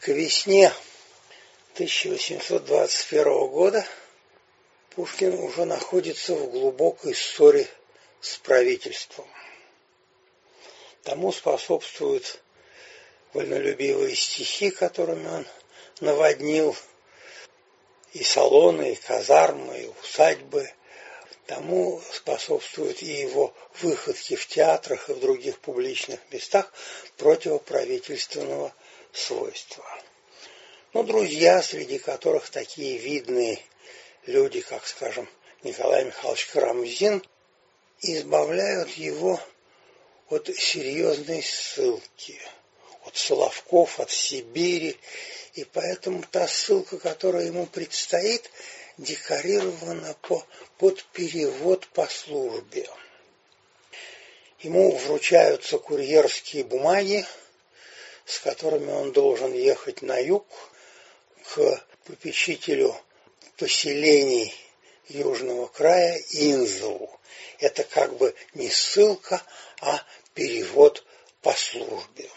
К весне 1821 года Пушкин уже находится в глубокой ссоре с правительством. Тому способствуют вольнолюбивые стихи, которыми он наводнил и салоны, и казармы, и усадьбы. Тому способствуют и его выходки в театрах и в других публичных местах противоправительственного свойства. Но друзья, среди которых такие видные люди, как, скажем, Николай Михайлович Карамзин, избавляют его от серьезной ссылки, от Соловков, от Сибири, и поэтому та ссылка, которая ему предстоит, декорирована по, под перевод по службе. Ему вручаются курьерские бумаги, с которыми он должен ехать на юг к попечителю поселений Южного края Инзову. Это как бы не ссылка, а перевод по службе.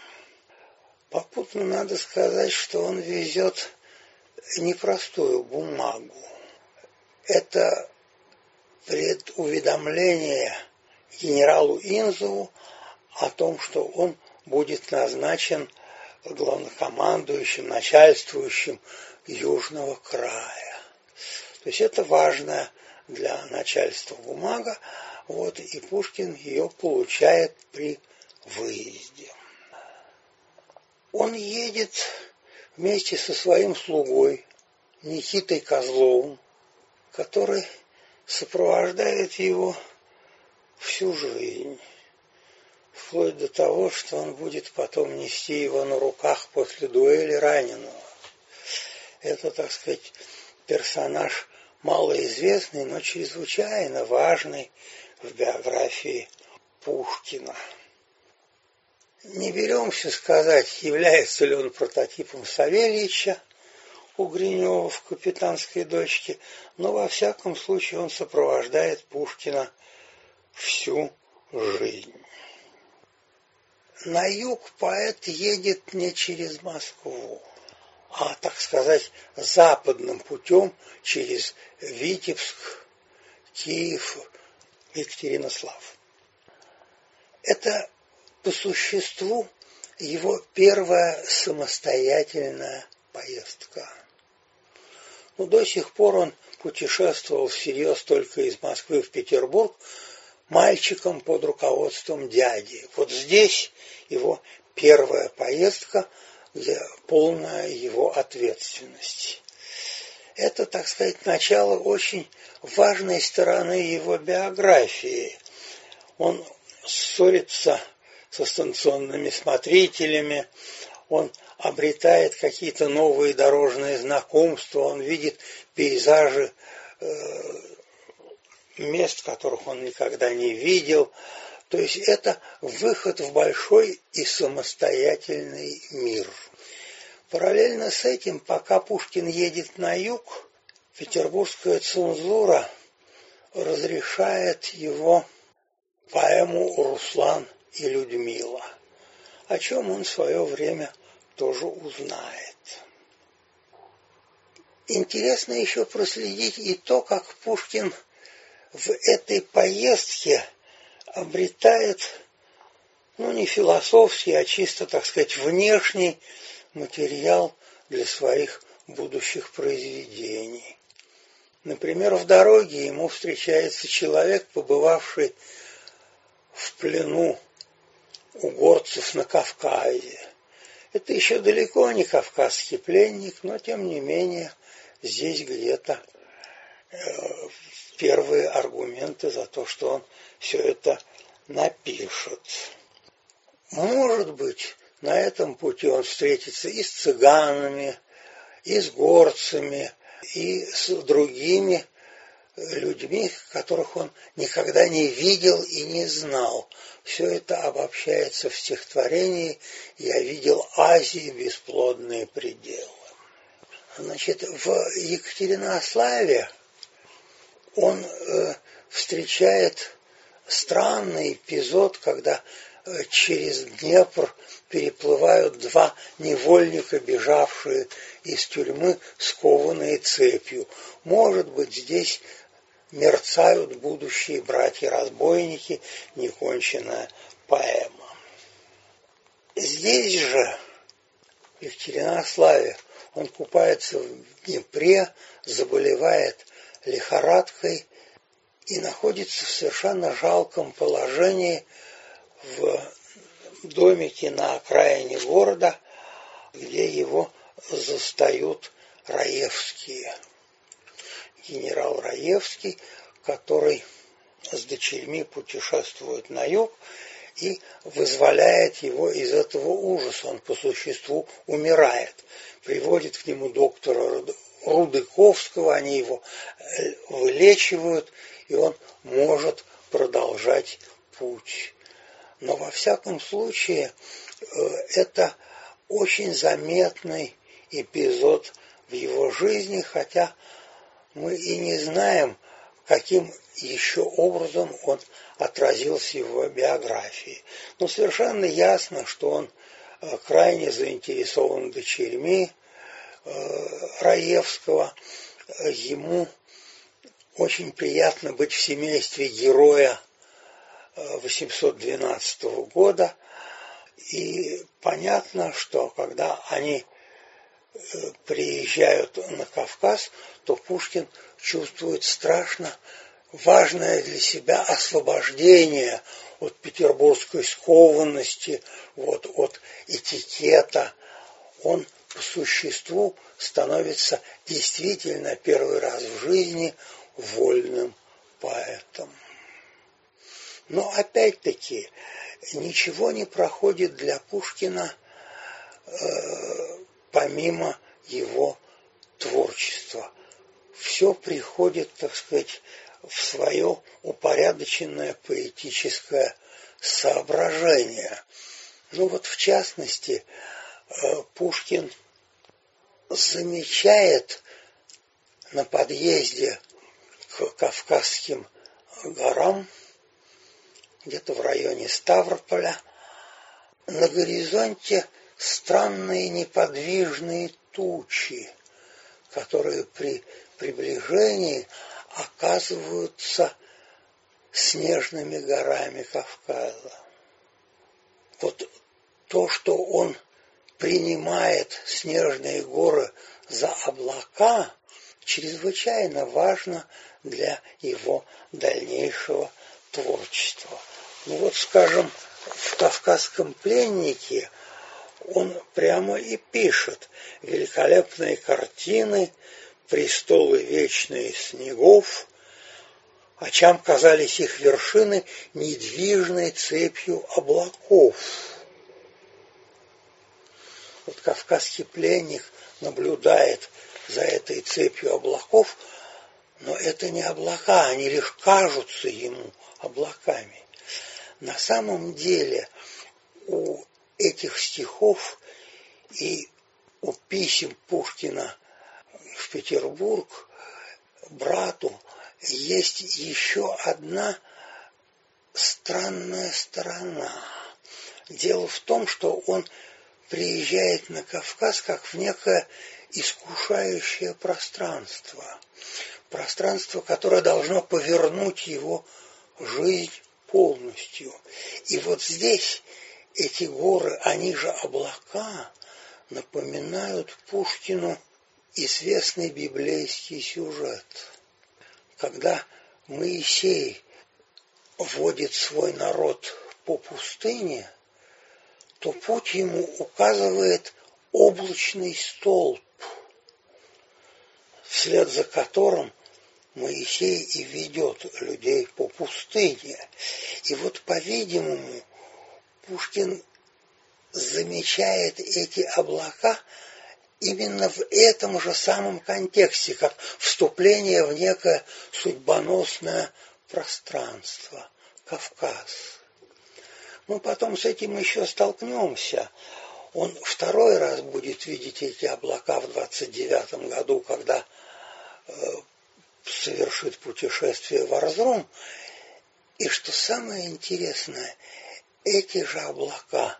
Попутно надо сказать, что он везет непростую бумагу. Это предуведомление генералу Инзову о том, что он будет назначен главнокомандующим, начальствующим Южного края. То есть это важная для начальства бумага, вот, и Пушкин ее получает при выезде. Он едет вместе со своим слугой Никитой Козловым, который сопровождает его всю жизнь, вплоть до того, что он будет потом нести его на руках после дуэли раненого. Это, так сказать, персонаж малоизвестный, но чрезвычайно важный в биографии Пушкина. Не беремся сказать, является ли он прототипом Савельича у Гринева в «Капитанской дочке», но во всяком случае он сопровождает Пушкина всю жизнь. На юг поэт едет не через Москву, а, так сказать, западным путем через Витебск, Киев, Екатеринослав. Это по существу его первая самостоятельная поездка. Но до сих пор он путешествовал всерьез только из Москвы в Петербург мальчиком под руководством дяди. Вот здесь его первая поездка, где полная его ответственность. Это, так сказать, начало очень важной стороны его биографии. Он ссорится со станционными смотрителями, он обретает какие-то новые дорожные знакомства, он видит пейзажи э, мест, которых он никогда не видел. То есть это выход в большой и самостоятельный мир. Параллельно с этим, пока Пушкин едет на юг, петербургская цензура разрешает его поэму «Руслан и Людмила», о чем он в свое время тоже узнает. Интересно еще проследить и то, как Пушкин в этой поездке обретает, ну, не философский, а чисто, так сказать, внешний материал для своих будущих произведений. Например, в дороге ему встречается человек, побывавший в плену у горцев на Кавказе. Это еще далеко не кавказский пленник, но тем не менее здесь где-то э, первые аргументы за то, что он все это напишет. Может быть, на этом пути он встретится и с цыганами, и с горцами, и с другими людьми, которых он никогда не видел и не знал. Все это обобщается в стихотворении «Я видел Азии бесплодные пределы». Значит, в Екатеринославе он э, встречает странный эпизод, когда э, через Днепр переплывают два невольника, бежавшие из тюрьмы, скованные цепью. Может быть, здесь мерцают будущие братья-разбойники, неконченная поэма. Здесь же, в Екатеринославе, он купается в Днепре, заболевает лихорадкой и находится в совершенно жалком положении в домике на окраине города, где его застают Раевские. Генерал Раевский, который с дочерьми путешествует на юг и вызволяет его из этого ужаса. Он по существу умирает. Приводит к нему доктора Рудыковского, они его э, вылечивают, и он может продолжать путь. Но во всяком случае э, это очень заметный эпизод в его жизни, хотя мы и не знаем, каким еще образом он отразился в его биографии. Но совершенно ясно, что он э, крайне заинтересован дочерьми Раевского. Ему очень приятно быть в семействе героя 812 э, года. И понятно, что когда они приезжают на Кавказ, то Пушкин чувствует страшно важное для себя освобождение от петербургской скованности, вот, от этикета. Он существу становится действительно первый раз в жизни вольным поэтом. Но опять-таки ничего не проходит для Пушкина э, помимо его творчества. Все приходит, так сказать, в свое упорядоченное поэтическое соображение. Ну вот в частности, э, Пушкин замечает на подъезде к Кавказским горам, где-то в районе Ставрополя, на горизонте странные неподвижные тучи, которые при приближении оказываются снежными горами Кавказа. Вот то, что он принимает снежные горы за облака, чрезвычайно важно для его дальнейшего творчества. Ну вот, скажем, в «Кавказском пленнике» он прямо и пишет великолепные картины, престолы вечные снегов, очам казались их вершины недвижной цепью облаков. Вот кавказский пленник наблюдает за этой цепью облаков, но это не облака, они лишь кажутся ему облаками. На самом деле у этих стихов и у писем Пушкина в Петербург брату есть еще одна странная сторона. Дело в том, что он приезжает на Кавказ как в некое искушающее пространство. Пространство, которое должно повернуть его жизнь полностью. И вот здесь эти горы, они же облака, напоминают Пушкину известный библейский сюжет, когда Моисей вводит свой народ по пустыне, то путь ему указывает облачный столб, вслед за которым Моисей и ведет людей по пустыне. И вот, по-видимому, Пушкин замечает эти облака именно в этом же самом контексте, как вступление в некое судьбоносное пространство, Кавказ. Мы потом с этим еще столкнемся. Он второй раз будет видеть эти облака в 29 году, когда э, совершит путешествие в Арзрум. И что самое интересное, эти же облака,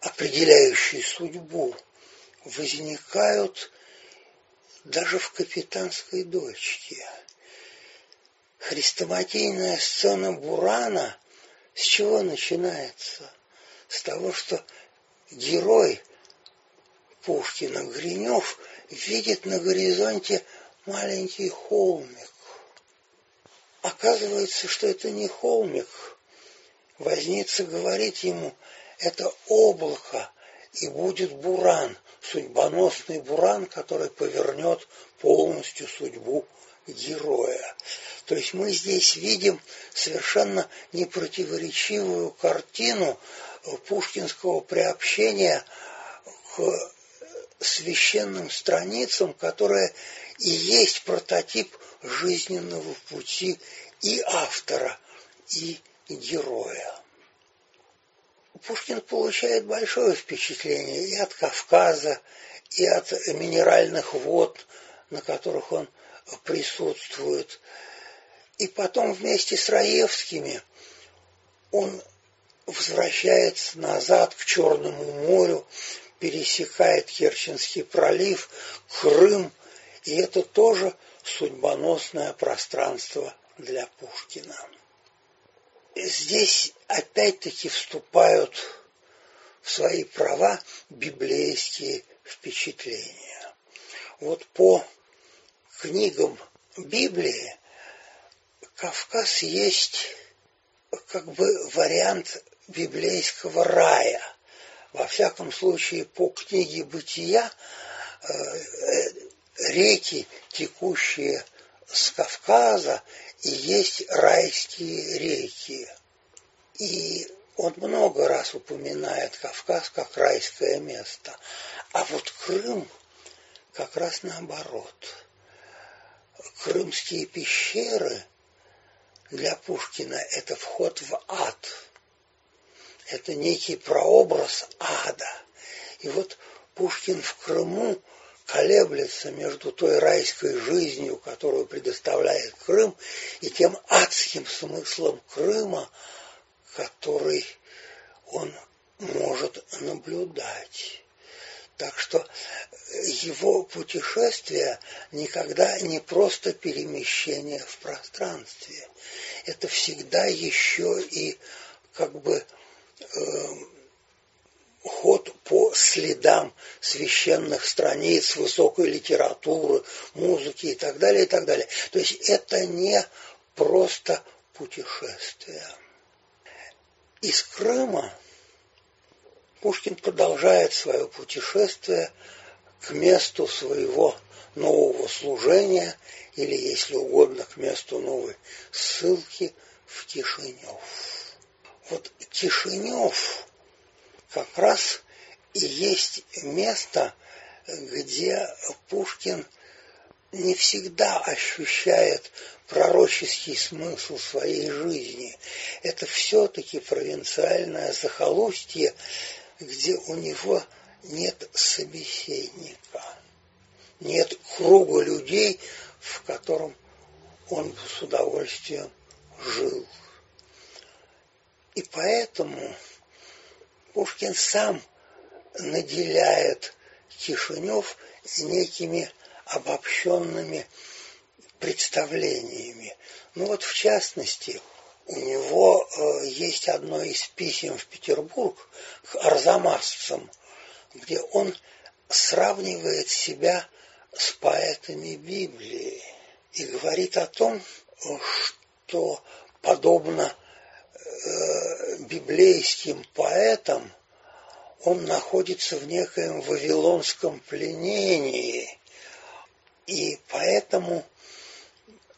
определяющие судьбу, возникают даже в «Капитанской дочке». Хрестоматийная сцена Бурана с чего начинается? С того, что герой Пушкина Гринев видит на горизонте маленький холмик. Оказывается, что это не холмик. Возница говорит ему, это облако, и будет буран, судьбоносный буран, который повернет полностью судьбу героя. То есть мы здесь видим совершенно непротиворечивую картину пушкинского приобщения к священным страницам, которая и есть прототип жизненного пути и автора, и героя. Пушкин получает большое впечатление и от Кавказа, и от минеральных вод, на которых он присутствует. И потом вместе с Раевскими он возвращается назад к Черному морю, пересекает Керченский пролив, Крым, и это тоже судьбоносное пространство для Пушкина. Здесь опять-таки вступают в свои права библейские впечатления. Вот по книгам Библии Кавказ есть как бы вариант библейского рая. Во всяком случае, по книге «Бытия» э, э, реки, текущие с Кавказа, и есть райские реки. И он много раз упоминает Кавказ как райское место. А вот Крым как раз наоборот – крымские пещеры для Пушкина – это вход в ад. Это некий прообраз ада. И вот Пушкин в Крыму колеблется между той райской жизнью, которую предоставляет Крым, и тем адским смыслом Крыма, который он может наблюдать. Так что его путешествие никогда не просто перемещение в пространстве. Это всегда еще и как бы э, ход по следам священных страниц, высокой литературы, музыки и так далее, и так далее. То есть это не просто путешествие. Из Крыма Пушкин продолжает свое путешествие к месту своего нового служения или, если угодно, к месту новой ссылки в Кишинев. Вот Кишинев как раз и есть место, где Пушкин не всегда ощущает пророческий смысл своей жизни. Это все-таки провинциальное захолустье, где у него нет собеседника, нет круга людей, в котором он с удовольствием жил. И поэтому Пушкин сам наделяет Кишинев некими обобщенными представлениями. Ну вот в частности, у него э, есть одно из писем в Петербург к арзамасцам, где он сравнивает себя с поэтами Библии и говорит о том, что подобно э, библейским поэтам он находится в некоем вавилонском пленении и поэтому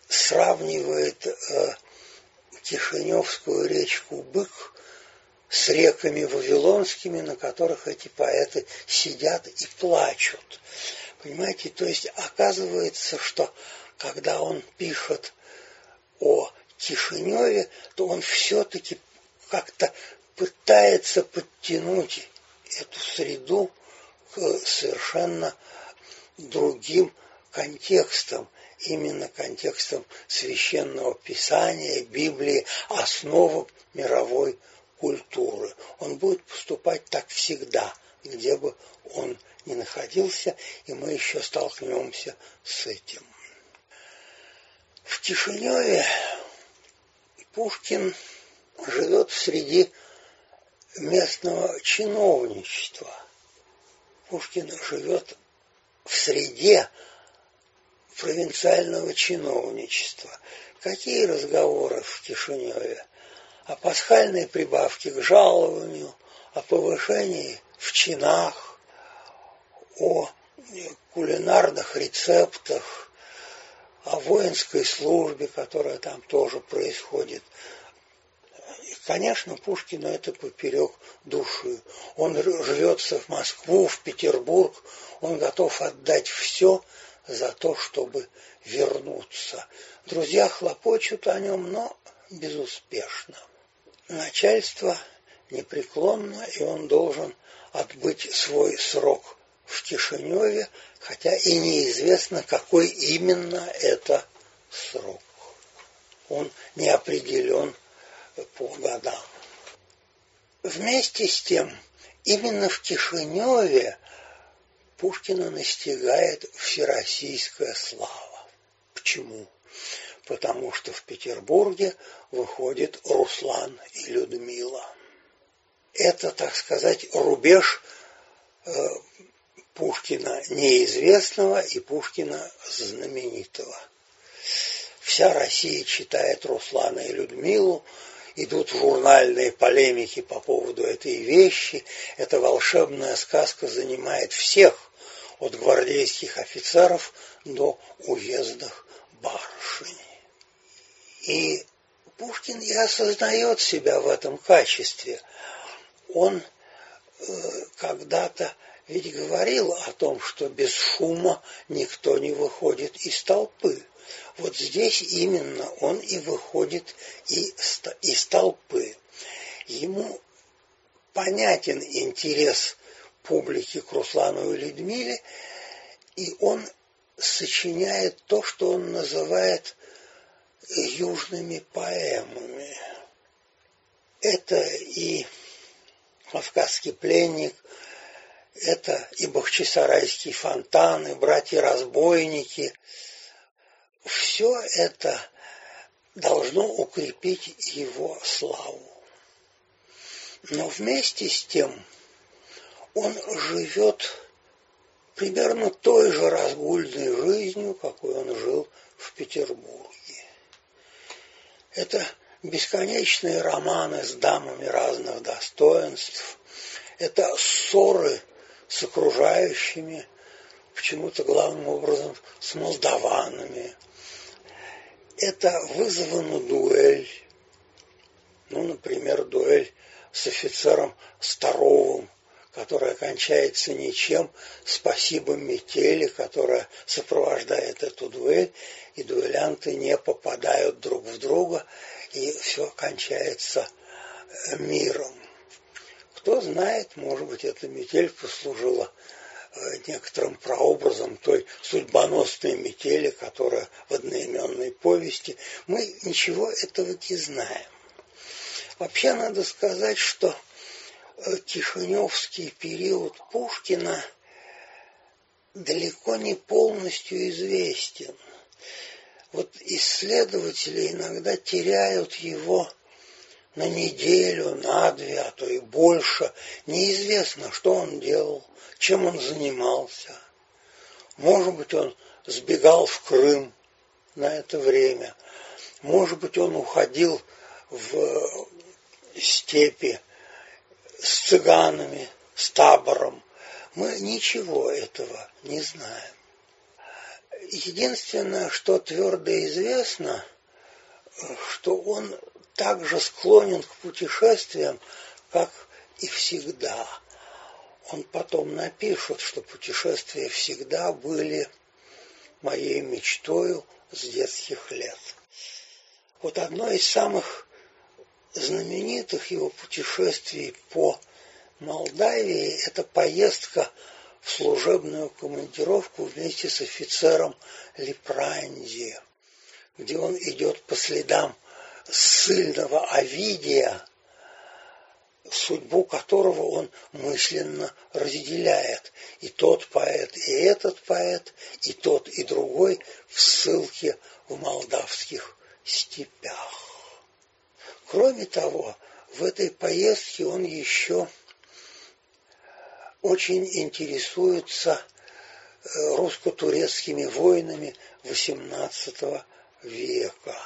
сравнивает э, Кишиневскую речку Бык с реками вавилонскими, на которых эти поэты сидят и плачут. Понимаете, то есть оказывается, что когда он пишет о Кишиневе, то он все-таки как-то пытается подтянуть эту среду к совершенно другим контекстам. Именно контекстом священного писания, Библии, основам мировой культуры. Он будет поступать так всегда, где бы он ни находился, и мы еще столкнемся с этим. В Кишиневе Пушкин живет среди местного чиновничества. Пушкин живет в среде провинциального чиновничества. Какие разговоры в Кишиневе? О пасхальной прибавке к жалованию, о повышении в чинах, о кулинарных рецептах, о воинской службе, которая там тоже происходит. И, конечно, Пушкину это поперек души. Он рвется в Москву, в Петербург, он готов отдать все за то, чтобы вернуться. Друзья хлопочут о нем, но безуспешно. Начальство непреклонно, и он должен отбыть свой срок в Кишиневе, хотя и неизвестно, какой именно это срок. Он не определен по годам. Вместе с тем, именно в Кишиневе Пушкина настигает всероссийская слава. Почему? Потому что в Петербурге выходит Руслан и Людмила. Это, так сказать, рубеж э, Пушкина неизвестного и Пушкина знаменитого. Вся Россия читает Руслана и Людмилу, идут журнальные полемики по поводу этой вещи. Эта волшебная сказка занимает всех, от гвардейских офицеров до уездных барышень. И Пушкин и осознает себя в этом качестве. Он э, когда-то ведь говорил о том, что без шума никто не выходит из толпы. Вот здесь именно он и выходит из толпы. Ему понятен интерес публики к Руслану и Людмиле, и он сочиняет то, что он называет южными поэмами. Это и «Кавказский пленник», это и Бахчисарайские фонтаны, братья-разбойники. Все это должно укрепить его славу. Но вместе с тем он живет примерно той же разгульной жизнью, какой он жил в Петербурге. Это бесконечные романы с дамами разных достоинств, это ссоры с окружающими, почему-то главным образом с молдаванами. Это вызовы на дуэль. Ну, например, дуэль с офицером Старовым, которая кончается ничем, спасибо метели, которая сопровождает эту дуэль, и дуэлянты не попадают друг в друга, и все кончается миром. Кто знает, может быть, эта метель послужила э, некоторым прообразом той судьбоносной метели, которая в одноименной повести. Мы ничего этого не знаем. Вообще надо сказать, что Кишиневский период Пушкина далеко не полностью известен. Вот исследователи иногда теряют его на неделю, на две, а то и больше. Неизвестно, что он делал, чем он занимался. Может быть, он сбегал в Крым на это время. Может быть, он уходил в степи с цыганами, с табором. Мы ничего этого не знаем. Единственное, что твердо известно, что он также склонен к путешествиям, как и всегда. Он потом напишет, что путешествия всегда были моей мечтою с детских лет. Вот одно из самых знаменитых его путешествий по Молдавии – это поездка в служебную командировку вместе с офицером Лепранди, где он идет по следам сильного Овидия, судьбу которого он мысленно разделяет. И тот поэт, и этот поэт, и тот, и другой в ссылке в молдавских степях. Кроме того, в этой поездке он еще очень интересуется э, русско-турецкими войнами XVIII века.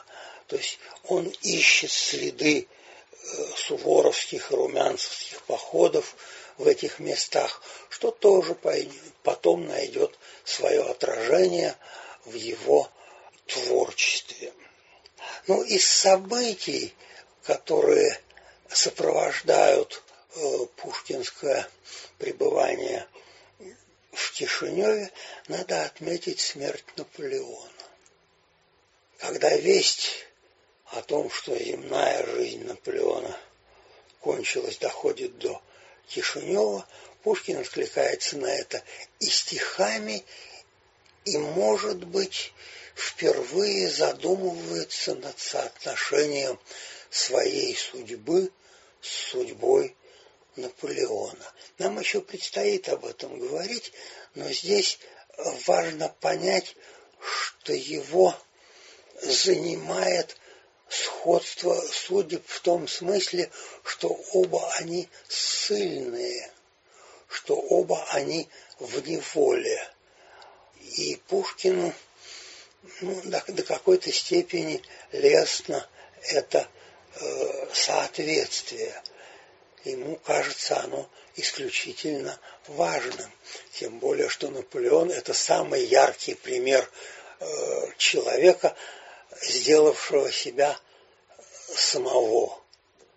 То есть он ищет следы э, суворовских и румянцевских походов в этих местах, что тоже потом найдет свое отражение в его творчестве. Ну, из событий, которые сопровождают э, пушкинское пребывание в Кишиневе, надо отметить смерть Наполеона. Когда весть о том, что земная жизнь Наполеона кончилась, доходит до Кишинева, Пушкин откликается на это и стихами, и, может быть, впервые задумывается над соотношением своей судьбы с судьбой Наполеона. Нам еще предстоит об этом говорить, но здесь важно понять, что его занимает сходство судеб в том смысле, что оба они сильные, что оба они в неволе. И Пушкину ну, до, до какой-то степени лестно это соответствие. Ему кажется оно исключительно важным. Тем более, что Наполеон это самый яркий пример э, человека, сделавшего себя самого.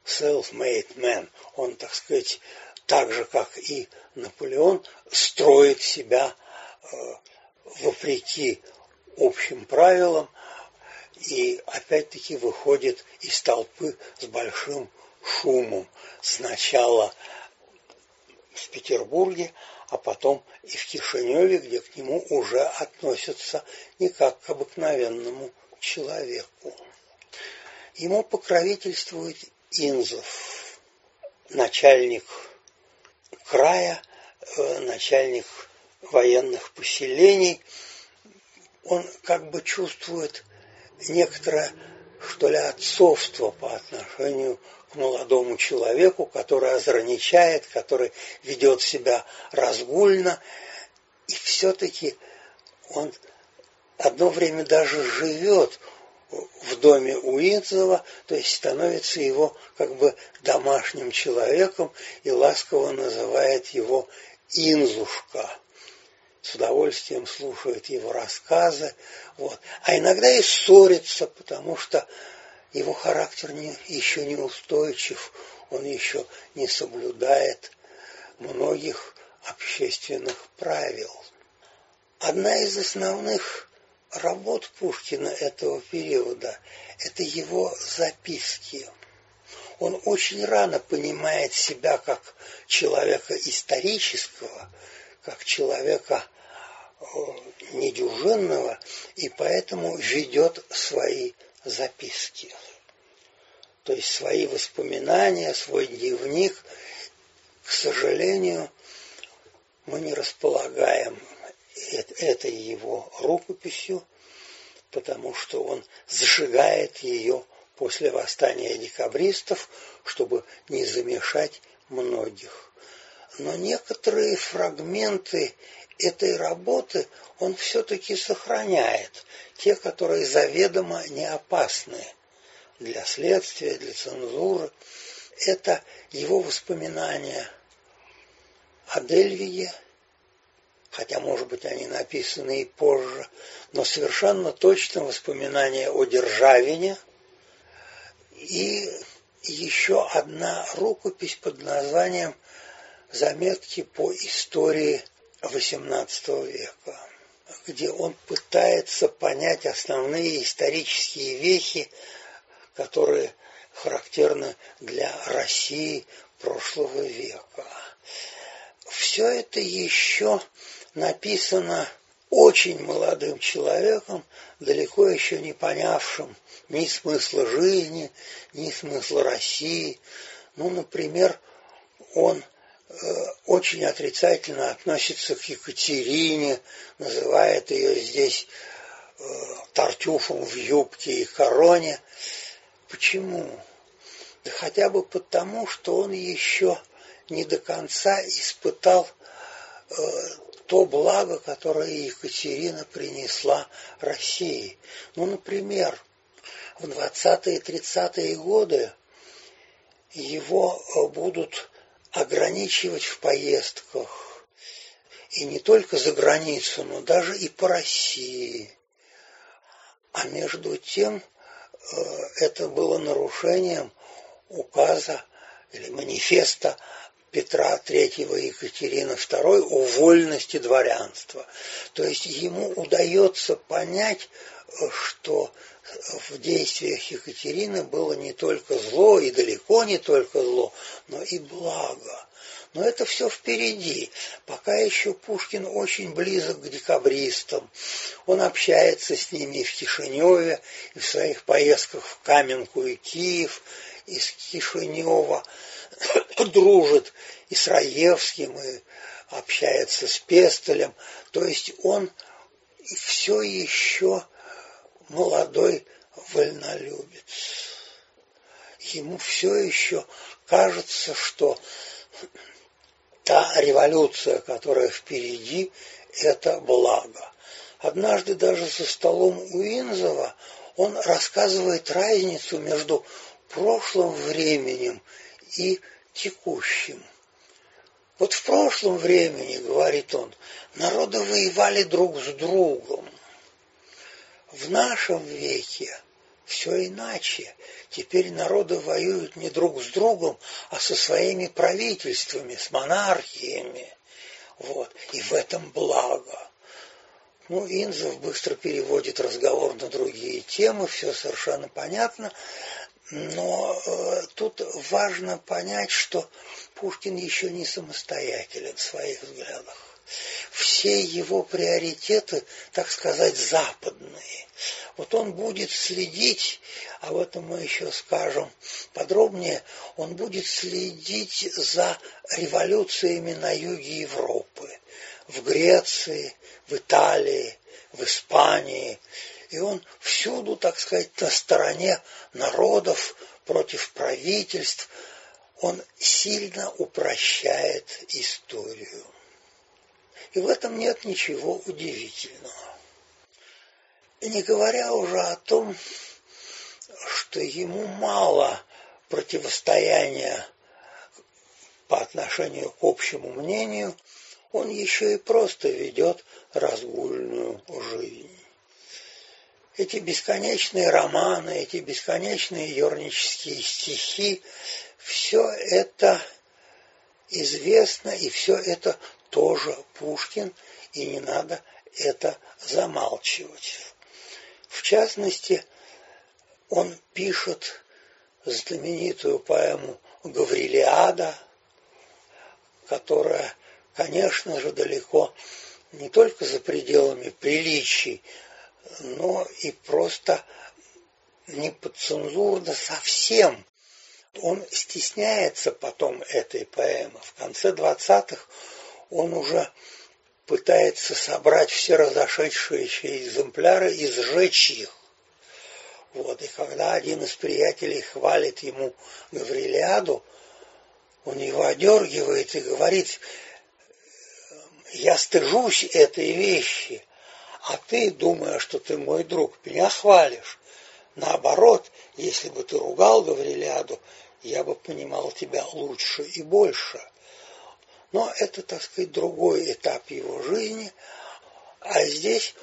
Self-made man. Он, так сказать, так же, как и Наполеон, строит себя э, вопреки общим правилам и опять-таки выходит из толпы с большим шумом. Сначала в Петербурге, а потом и в Кишиневе, где к нему уже относятся не как к обыкновенному человеку. Ему покровительствует Инзов, начальник края, э, начальник военных поселений. Он как бы чувствует некоторое, что ли, отцовство по отношению к молодому человеку, который озраничает, который ведет себя разгульно, и все-таки он одно время даже живет в доме Уинзова, то есть становится его как бы домашним человеком и ласково называет его Инзушка. С удовольствием слушает его рассказы. Вот. А иногда и ссорится, потому что его характер не, еще не устойчив, он еще не соблюдает многих общественных правил. Одна из основных работ Пушкина этого периода – это его записки. Он очень рано понимает себя как человека исторического, как человека э, недюжинного, и поэтому ведет свои записки. То есть свои воспоминания, свой дневник. К сожалению, мы не располагаем этой его рукописью, потому что он сжигает ее после восстания декабристов, чтобы не замешать многих. Но некоторые фрагменты этой работы он все-таки сохраняет, те, которые заведомо не опасны для следствия, для цензуры. Это его воспоминания о Дельвиге, хотя, может быть, они написаны и позже, но совершенно точно воспоминания о Державине и еще одна рукопись под названием «Заметки по истории XVIII века», где он пытается понять основные исторические вехи, которые характерны для России прошлого века. Все это еще написано очень молодым человеком, далеко еще не понявшим ни смысла жизни, ни смысла России. Ну, например, он очень отрицательно относится к Екатерине, называет ее здесь э, Тартюфом в юбке и короне. Почему? Да хотя бы потому, что он еще не до конца испытал э, то благо, которое Екатерина принесла России. Ну, например, в 20-е 30-е годы его э, будут ограничивать в поездках. И не только за границу, но даже и по России. А между тем э, это было нарушением указа или манифеста Петра III и Екатерины II о вольности дворянства. То есть ему удается понять, что в действиях Екатерины было не только зло, и далеко не только зло, но и благо. Но это все впереди. Пока еще Пушкин очень близок к декабристам. Он общается с ними и в Кишиневе, и в своих поездках в Каменку и Киев, из Кишинева дружит и с Раевским, и общается с Пестелем. То есть он все еще молодой вольнолюбец. Ему все еще кажется, что та революция, которая впереди, это благо. Однажды даже за столом у Инзова он рассказывает разницу между прошлым временем и текущим. Вот в прошлом времени, говорит он, народы воевали друг с другом. В нашем веке все иначе. Теперь народы воюют не друг с другом, а со своими правительствами, с монархиями. Вот. И в этом благо. Ну, Инзов быстро переводит разговор на другие темы, все совершенно понятно. Но э, тут важно понять, что Пушкин еще не самостоятелен в своих взглядах. Все его приоритеты, так сказать, западные. Вот он будет следить, об этом мы еще скажем подробнее, он будет следить за революциями на юге Европы, в Греции, в Италии, в Испании, и он всюду, так сказать, на стороне народов против правительств. Он сильно упрощает историю. И в этом нет ничего удивительного. И не говоря уже о том, что ему мало противостояния по отношению к общему мнению, он еще и просто ведет разгульную жизнь эти бесконечные романы, эти бесконечные юрнические стихи, все это известно, и все это тоже Пушкин, и не надо это замалчивать. В частности, он пишет знаменитую поэму «Гаврилиада», которая, конечно же, далеко не только за пределами приличий, но и просто не подцензурно совсем. Он стесняется потом этой поэмы. В конце 20-х он уже пытается собрать все разошедшиеся экземпляры и сжечь их. Вот. И когда один из приятелей хвалит ему Гаврилиаду, он его одергивает и говорит, я стыжусь этой вещи, а ты, думая, что ты мой друг, меня хвалишь. Наоборот, если бы ты ругал Гаврилиаду, я бы понимал тебя лучше и больше. Но это, так сказать, другой этап его жизни, а здесь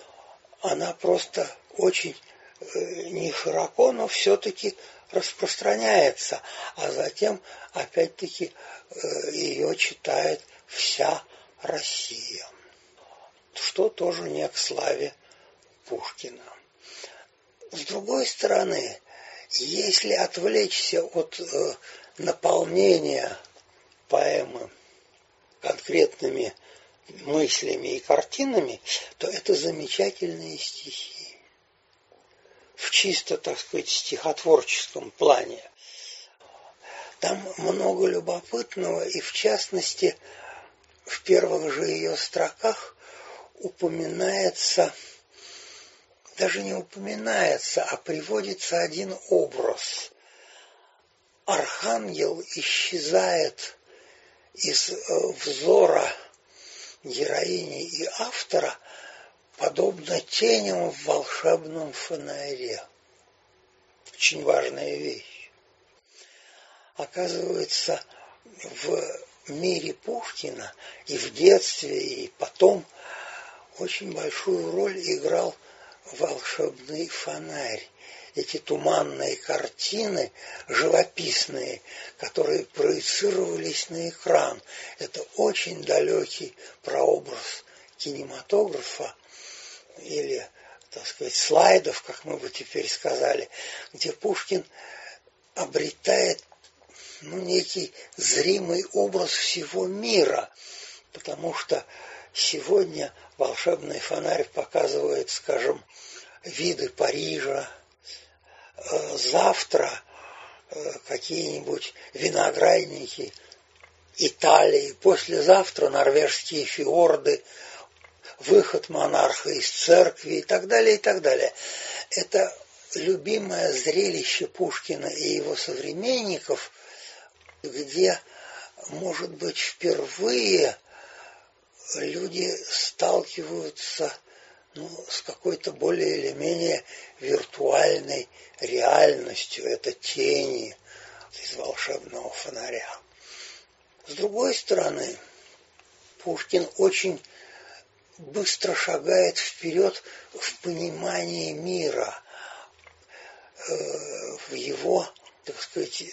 она просто очень э, не широко, но все-таки распространяется, а затем опять-таки э, ее читает вся Россия что тоже не к славе Пушкина. С другой стороны, если отвлечься от э, наполнения поэмы конкретными мыслями и картинами, то это замечательные стихи. В чисто, так сказать, стихотворческом плане. Там много любопытного, и в частности, в первых же ее строках упоминается, даже не упоминается, а приводится один образ. Архангел исчезает из э, взора героини и автора, подобно теням в волшебном фонаре. Очень важная вещь. Оказывается, в мире Пушкина и в детстве, и потом очень большую роль играл волшебный фонарь эти туманные картины, живописные, которые проецировались на экран. Это очень далекий прообраз кинематографа или, так сказать, слайдов, как мы бы теперь сказали, где Пушкин обретает ну, некий зримый образ всего мира, потому что сегодня волшебный фонарь показывает, скажем, виды Парижа, завтра э, какие-нибудь виноградники Италии, послезавтра норвежские фьорды, выход монарха из церкви и так далее, и так далее. Это любимое зрелище Пушкина и его современников, где, может быть, впервые люди сталкиваются ну, с какой-то более или менее виртуальной реальностью. Это тени из волшебного фонаря. С другой стороны, Пушкин очень быстро шагает вперед в понимании мира, э, в его, так сказать,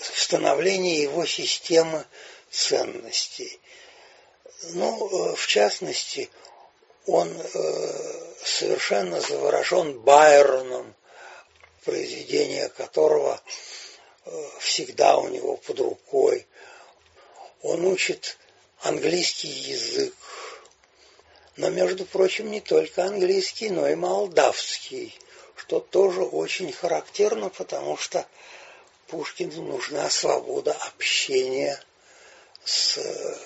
становлении его системы ценностей. Ну, э, в частности, он э, совершенно заворожен Байроном, произведение которого э, всегда у него под рукой. Он учит английский язык, но, между прочим, не только английский, но и молдавский, что тоже очень характерно, потому что Пушкину нужна свобода общения с э,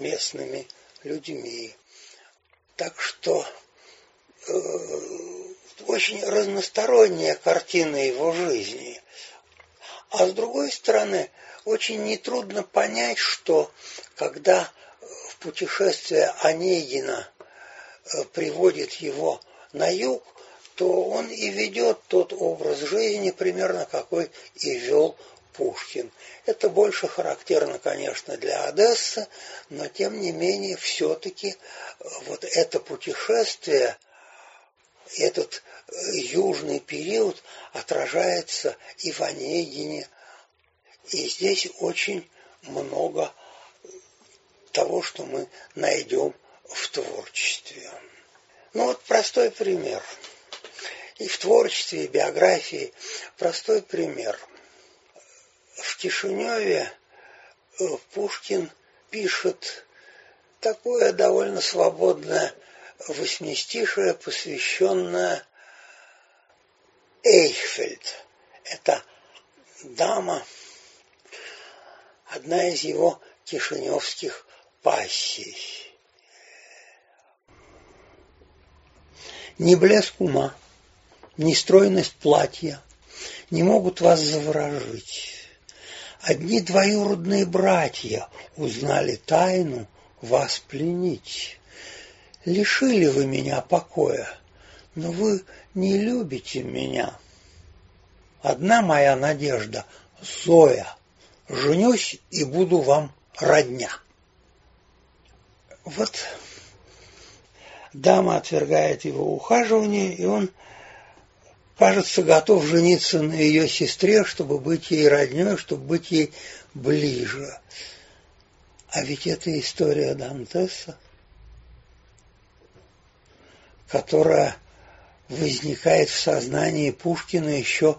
местными людьми. Так что э, очень разносторонняя картина его жизни. А с другой стороны, очень нетрудно понять, что когда в путешествие Онегина э, приводит его на юг, то он и ведет тот образ жизни, примерно какой и вел Пушкин. Это больше характерно, конечно, для Одессы, но тем не менее все-таки э, вот это путешествие, этот э, южный период отражается и в Онегине, и здесь очень много того, что мы найдем в творчестве. Ну вот простой пример. И в творчестве, и биографии простой пример – в Кишиневе э, Пушкин пишет такое довольно свободное восьмистишее, посвященное Эйхфельд. Это дама, одна из его кишиневских пассий. Ни блеск ума, ни стройность платья не могут вас заворожить. Одни двоюродные братья узнали тайну вас пленить. Лишили вы меня покоя, но вы не любите меня. Одна моя надежда — Зоя. Женюсь и буду вам родня. Вот дама отвергает его ухаживание, и он кажется, готов жениться на ее сестре, чтобы быть ей родней, чтобы быть ей ближе. А ведь это история Дантеса, которая возникает в сознании Пушкина еще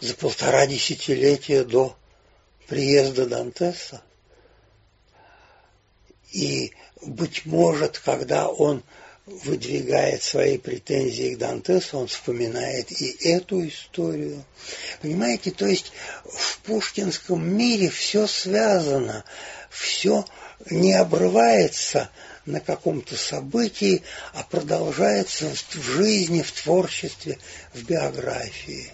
за полтора десятилетия до приезда Дантеса. И, быть может, когда он выдвигает свои претензии к Дантесу, он вспоминает и эту историю. Понимаете, то есть в пушкинском мире все связано, все не обрывается на каком-то событии, а продолжается в жизни, в творчестве, в биографии.